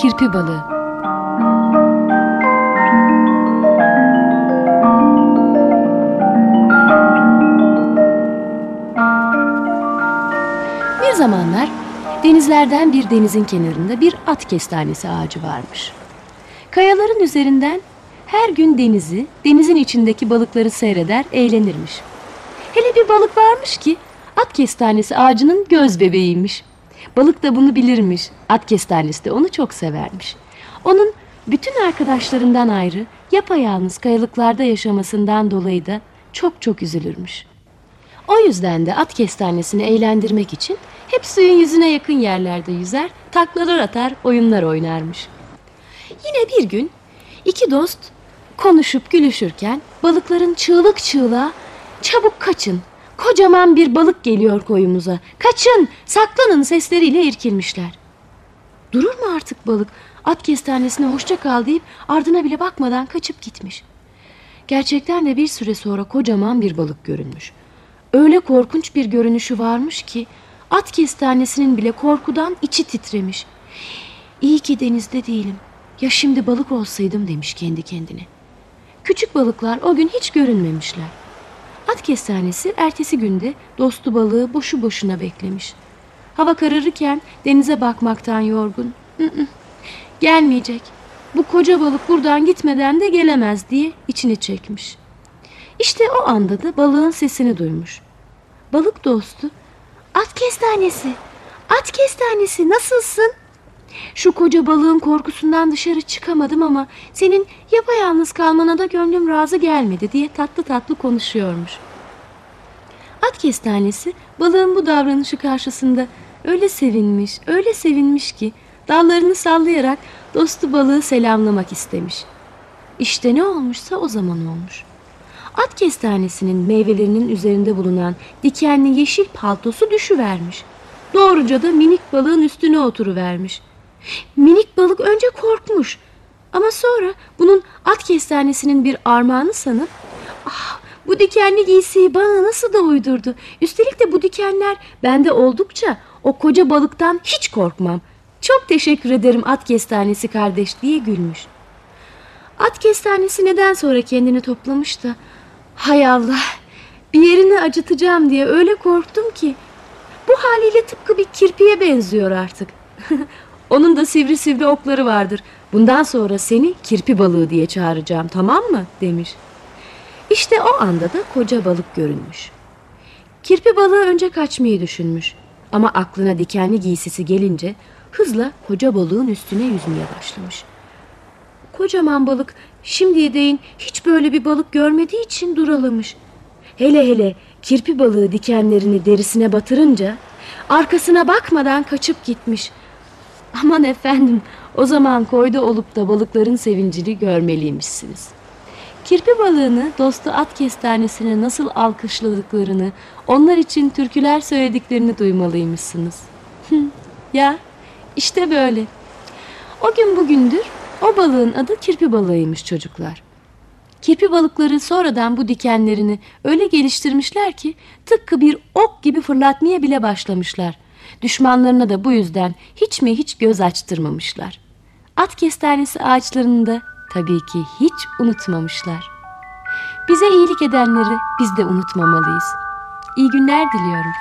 kirpi balığı. Bir zamanlar denizlerden bir denizin kenarında bir at kestanesi ağacı varmış. Kayaların üzerinden her gün denizi, denizin içindeki balıkları seyreder, eğlenirmiş. Hele bir balık varmış ki at kestanesi ağacının göz bebeğiymiş. Balık da bunu bilirmiş. At kestanesi de onu çok severmiş. Onun bütün arkadaşlarından ayrı yapayalnız kayalıklarda yaşamasından dolayı da çok çok üzülürmüş. O yüzden de at kestanesini eğlendirmek için hep suyun yüzüne yakın yerlerde yüzer, taklalar atar, oyunlar oynarmış. Yine bir gün iki dost konuşup gülüşürken balıkların çığlık çığlığa çabuk kaçın, kocaman bir balık geliyor koyumuza, kaçın, saklanın sesleriyle irkilmişler. Durur mu artık balık? At kestanesine hoşça kal deyip ardına bile bakmadan kaçıp gitmiş. Gerçekten de bir süre sonra kocaman bir balık görünmüş. Öyle korkunç bir görünüşü varmış ki at kestanesinin bile korkudan içi titremiş. İyi ki denizde değilim. Ya şimdi balık olsaydım demiş kendi kendine. Küçük balıklar o gün hiç görünmemişler. At kestanesi ertesi günde dostu balığı boşu boşuna beklemiş. Hava kararırken denize bakmaktan yorgun. "Hı hı, gelmeyecek. Bu koca balık buradan gitmeden de gelemez diye içini çekmiş. İşte o anda da balığın sesini duymuş. Balık dostu, at kestanesi, at kestanesi nasılsın? Şu koca balığın korkusundan dışarı çıkamadım ama senin yapayalnız kalmana da gönlüm razı gelmedi diye tatlı tatlı konuşuyormuş. At kestanesi balığın bu davranışı karşısında öyle sevinmiş, öyle sevinmiş ki dallarını sallayarak dostu balığı selamlamak istemiş. İşte ne olmuşsa o zaman olmuş. At kestanesinin meyvelerinin üzerinde bulunan dikenli yeşil paltosu düşüvermiş. Doğruca da minik balığın üstüne oturuvermiş. Minik balık önce korkmuş ama sonra bunun at kestanesinin bir armağanı sanıp ah bu dikenli giysiyi bana nasıl da uydurdu. Üstelik de bu dikenler bende oldukça o koca balıktan hiç korkmam. Çok teşekkür ederim at kestanesi kardeş diye gülmüş. At kestanesi neden sonra kendini toplamış da hay Allah bir yerini acıtacağım diye öyle korktum ki bu haliyle tıpkı bir kirpiye benziyor artık. Onun da sivri sivri okları vardır. Bundan sonra seni kirpi balığı diye çağıracağım tamam mı demiş. İşte o anda da koca balık görünmüş. Kirpi balığı önce kaçmayı düşünmüş. Ama aklına dikenli giysisi gelince hızla koca balığın üstüne yüzmeye başlamış. Kocaman balık şimdiye değin hiç böyle bir balık görmediği için duralamış. Hele hele kirpi balığı dikenlerini derisine batırınca arkasına bakmadan kaçıp gitmiş. Aman efendim o zaman koyda olup da balıkların sevincini görmeliymişsiniz. Kirpi balığını dostu at kestanesine nasıl alkışladıklarını, onlar için türküler söylediklerini duymalıymışsınız. Ya işte böyle. O gün bugündür o balığın adı kirpi balığıymış çocuklar. Kirpi balıkları sonradan bu dikenlerini öyle geliştirmişler ki tıpkı bir ok gibi fırlatmaya bile başlamışlar. Düşmanlarına da bu yüzden hiç mi hiç göz açtırmamışlar. At kestanesi ağaçlarını da tabii ki hiç unutmamışlar. Bize iyilik edenleri biz de unutmamalıyız. İyi günler diliyorum.